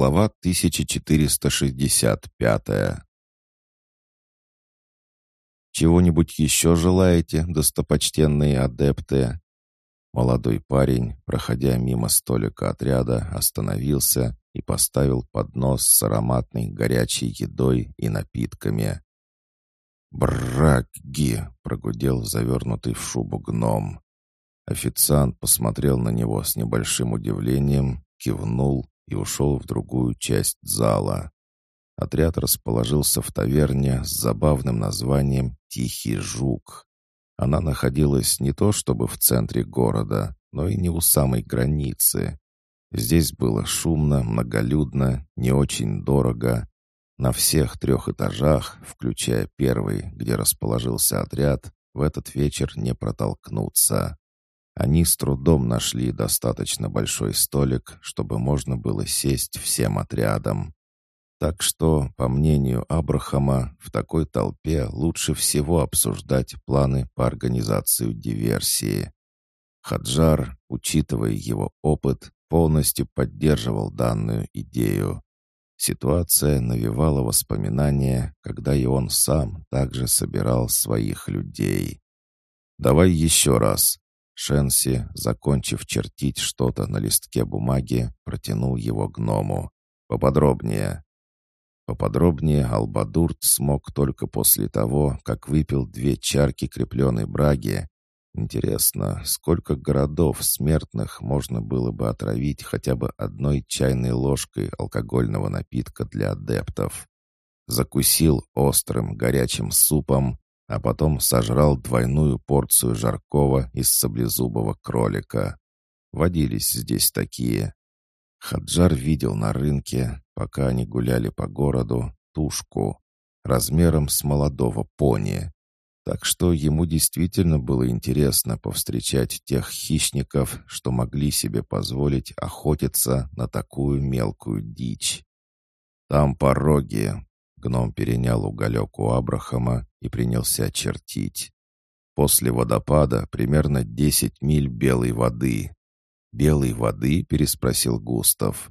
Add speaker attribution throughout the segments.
Speaker 1: Глава 1465 «Чего-нибудь еще желаете, достопочтенные адепты?» Молодой парень, проходя мимо столика отряда, остановился и поставил поднос с ароматной горячей едой и напитками. «Браги!» — прогудел завернутый в шубу гном. Официант посмотрел на него с небольшим удивлением, кивнул и ушел в другую часть зала. Отряд расположился в таверне с забавным названием «Тихий жук». Она находилась не то чтобы в центре города, но и не у самой границы. Здесь было шумно, многолюдно, не очень дорого. На всех трех этажах, включая первый, где расположился отряд, в этот вечер не протолкнуться. Они с трудом нашли достаточно большой столик, чтобы можно было сесть всем отрядом. Так что, по мнению Абрахама, в такой толпе лучше всего обсуждать планы по организации диверсии. Хаджар, учитывая его опыт, полностью поддерживал данную идею. Ситуация навевала воспоминания, когда и он сам также собирал своих людей. «Давай еще раз», Шенси, закончив чертить что-то на листке бумаги, протянул его гному. «Поподробнее». Поподробнее Албадурт смог только после того, как выпил две чарки крепленной браги. Интересно, сколько городов смертных можно было бы отравить хотя бы одной чайной ложкой алкогольного напитка для адептов? Закусил острым горячим супом, а потом сожрал двойную порцию жаркого из саблезубого кролика. Водились здесь такие. Хаджар видел на рынке, пока они гуляли по городу, тушку размером с молодого пони. Так что ему действительно было интересно повстречать тех хищников, что могли себе позволить охотиться на такую мелкую дичь. «Там пороги», Гном перенял уголек у Абрахама и принялся чертить. После водопада примерно десять миль белой воды. «Белой воды?» — переспросил Густав.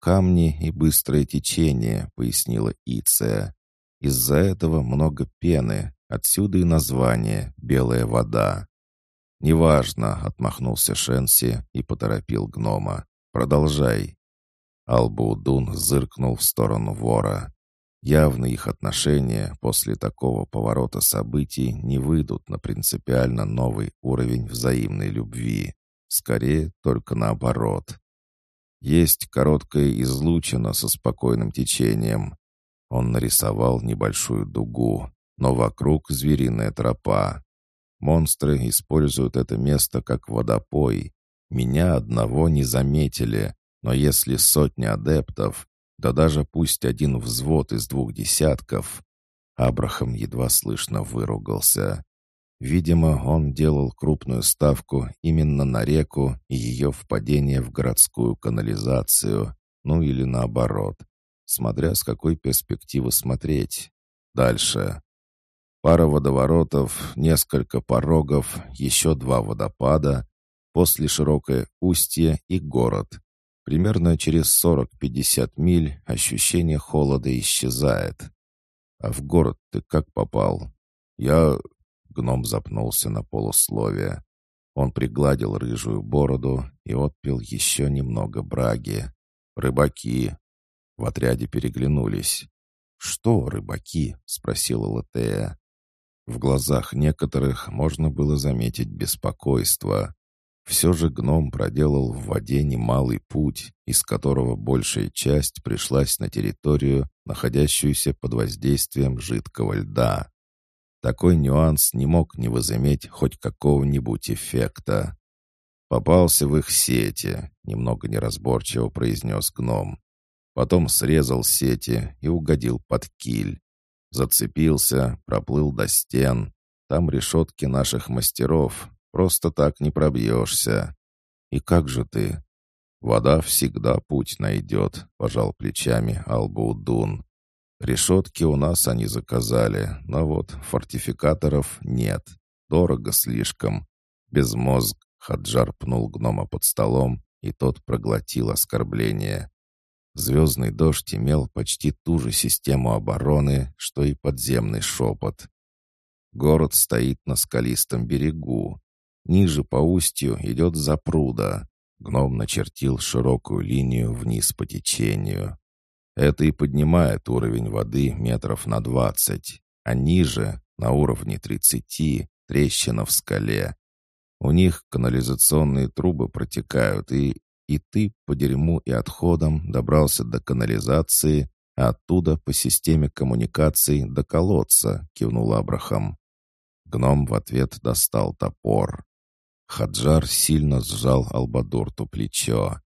Speaker 1: «Камни и быстрое течение», — пояснила Иция. «Из-за этого много пены, отсюда и название «белая вода». «Неважно», — отмахнулся Шенси и поторопил гнома. «Продолжай». Албаудун зыркнул в сторону вора. Явно их отношения после такого поворота событий не выйдут на принципиально новый уровень взаимной любви. Скорее, только наоборот. Есть короткая излучина со спокойным течением. Он нарисовал небольшую дугу, но вокруг звериная тропа. Монстры используют это место как водопой. Меня одного не заметили, но если сотни адептов, да даже пусть один взвод из двух десятков. Абрахам едва слышно выругался. Видимо, он делал крупную ставку именно на реку и ее впадение в городскую канализацию, ну или наоборот, смотря с какой перспективы смотреть. Дальше. Пара водоворотов, несколько порогов, еще два водопада, после широкое устье и город, Примерно через 40-50 миль ощущение холода исчезает. А в город ты как попал? Я... Гном запнулся на полусловие. Он пригладил рыжую бороду и отпил еще немного браги. «Рыбаки!» В отряде переглянулись. «Что рыбаки?» — спросила Латея. В глазах некоторых можно было заметить беспокойство. Все же гном проделал в воде немалый путь, из которого большая часть пришлась на территорию, находящуюся под воздействием жидкого льда. Такой нюанс не мог не возыметь хоть какого-нибудь эффекта. «Попался в их сети», — немного неразборчиво произнес гном. Потом срезал сети и угодил под киль. Зацепился, проплыл до стен. Там решетки наших мастеров, Просто так не пробьешься. И как же ты? Вода всегда путь найдет, пожал плечами Албаудун. Решетки у нас они заказали, но вот фортификаторов нет. Дорого слишком. Безмозг Хаджар пнул гнома под столом, и тот проглотил оскорбление. Звездный дождь имел почти ту же систему обороны, что и подземный шепот. Город стоит на скалистом берегу. Ниже по устью идет запруда. Гном начертил широкую линию вниз по течению. Это и поднимает уровень воды метров на двадцать, а ниже, на уровне тридцати, трещина в скале. У них канализационные трубы протекают, и, и ты по дерьму и отходам добрался до канализации, а оттуда по системе коммуникаций до колодца, кивнул Абрахам. Гном в ответ достал топор. Хаджар сильно сжал Албадурту плечо.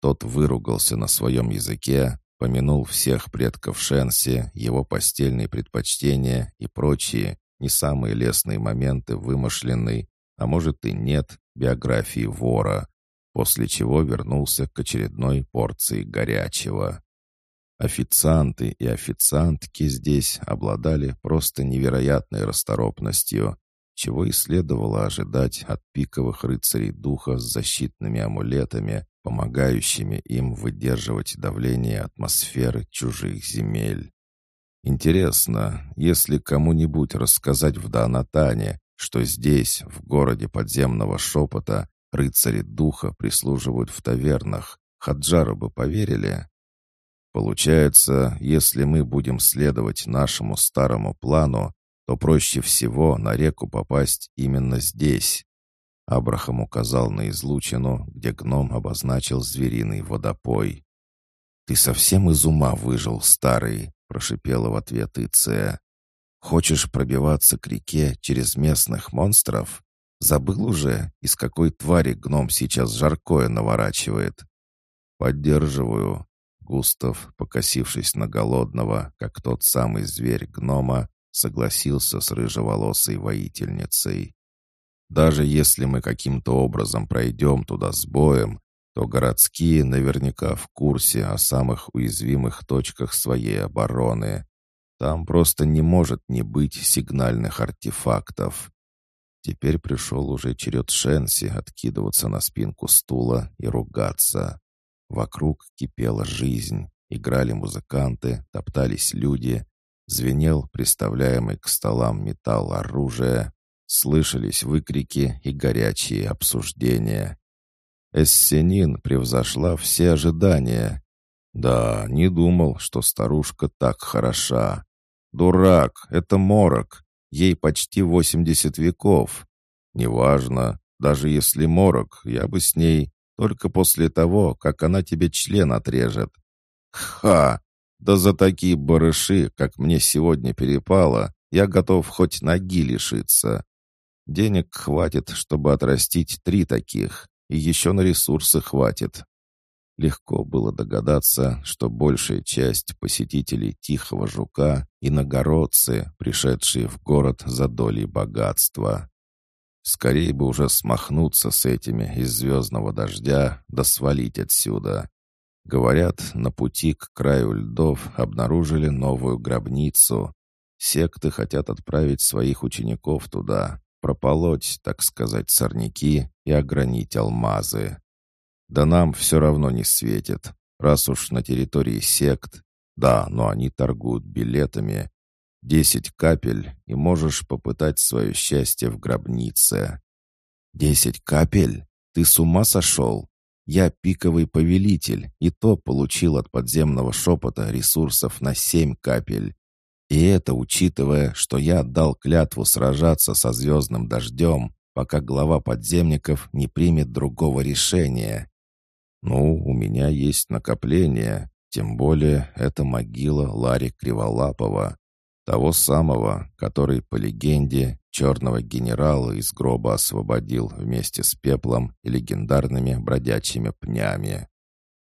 Speaker 1: Тот выругался на своем языке, помянул всех предков Шенси, его постельные предпочтения и прочие, не самые лестные моменты вымышленной, а может и нет, биографии вора, после чего вернулся к очередной порции горячего. Официанты и официантки здесь обладали просто невероятной расторопностью, чего и следовало ожидать от пиковых рыцарей духа с защитными амулетами, помогающими им выдерживать давление атмосферы чужих земель. Интересно, если кому-нибудь рассказать в Данатане, что здесь, в городе подземного шепота, рыцари духа прислуживают в тавернах, Хаджару бы поверили? Получается, если мы будем следовать нашему старому плану, то проще всего на реку попасть именно здесь. Абрахам указал на излучину, где гном обозначил звериный водопой. «Ты совсем из ума выжил, старый!» — прошипела в ответ Иция. «Хочешь пробиваться к реке через местных монстров? Забыл уже, из какой твари гном сейчас жаркое наворачивает?» «Поддерживаю», Густав, покосившись на голодного, как тот самый зверь гнома, согласился с рыжеволосой воительницей. «Даже если мы каким-то образом пройдем туда с боем, то городские наверняка в курсе о самых уязвимых точках своей обороны. Там просто не может не быть сигнальных артефактов». Теперь пришел уже черед Шенси откидываться на спинку стула и ругаться. Вокруг кипела жизнь, играли музыканты, топтались люди, звенел приставляемый к столам металл оружия, слышались выкрики и горячие обсуждения. Эссенин превзошла все ожидания. Да, не думал, что старушка так хороша. Дурак, это морок. Ей почти восемьдесят веков. Неважно, даже если морок, я бы с ней только после того, как она тебе член отрежет. Ха! Да за такие барыши, как мне сегодня перепало, я готов хоть ноги лишиться. Денег хватит, чтобы отрастить три таких, и еще на ресурсы хватит. Легко было догадаться, что большая часть посетителей Тихого Жука — иногородцы, пришедшие в город за долей богатства. Скорее бы уже смахнуться с этими из звездного дождя да свалить отсюда. Говорят, на пути к краю льдов обнаружили новую гробницу. Секты хотят отправить своих учеников туда, прополоть, так сказать, сорняки и огранить алмазы. Да нам все равно не светит, раз уж на территории сект, да, но они торгуют билетами, Десять капель, и можешь попытать свое счастье в гробнице. Десять капель? Ты с ума сошел? Я пиковый повелитель, и то получил от подземного шепота ресурсов на семь капель. И это учитывая, что я дал клятву сражаться со звездным дождем, пока глава подземников не примет другого решения. Ну, у меня есть накопление, тем более это могила Ларри Криволапова. Того самого, который, по легенде, черного генерала из гроба освободил вместе с пеплом и легендарными бродячими пнями.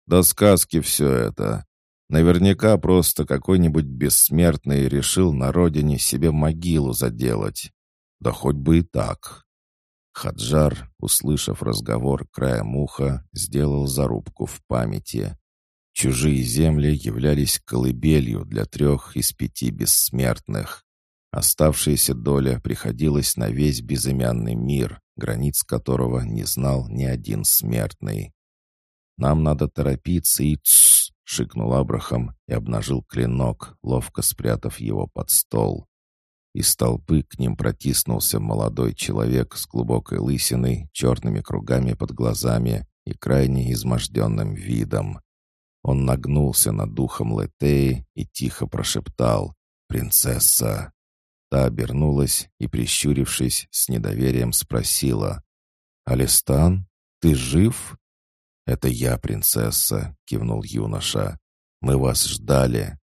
Speaker 1: Да сказки все это. Наверняка просто какой-нибудь бессмертный решил на родине себе могилу заделать. Да хоть бы и так. Хаджар, услышав разговор краем уха, сделал зарубку в памяти. Чужие земли являлись колыбелью для трех из пяти бессмертных. Оставшаяся доля приходилась на весь безымянный мир, границ которого не знал ни один смертный. «Нам надо торопиться и...» «Тссс!» — шикнул Абрахам и обнажил клинок, ловко спрятав его под стол. Из толпы к ним протиснулся молодой человек с глубокой лысиной, черными кругами под глазами и крайне изможденным видом. Он нагнулся над духом Летеи и тихо прошептал «Принцесса!». Та обернулась и, прищурившись, с недоверием спросила «Алистан, ты жив?» «Это я, принцесса», — кивнул юноша. «Мы вас ждали».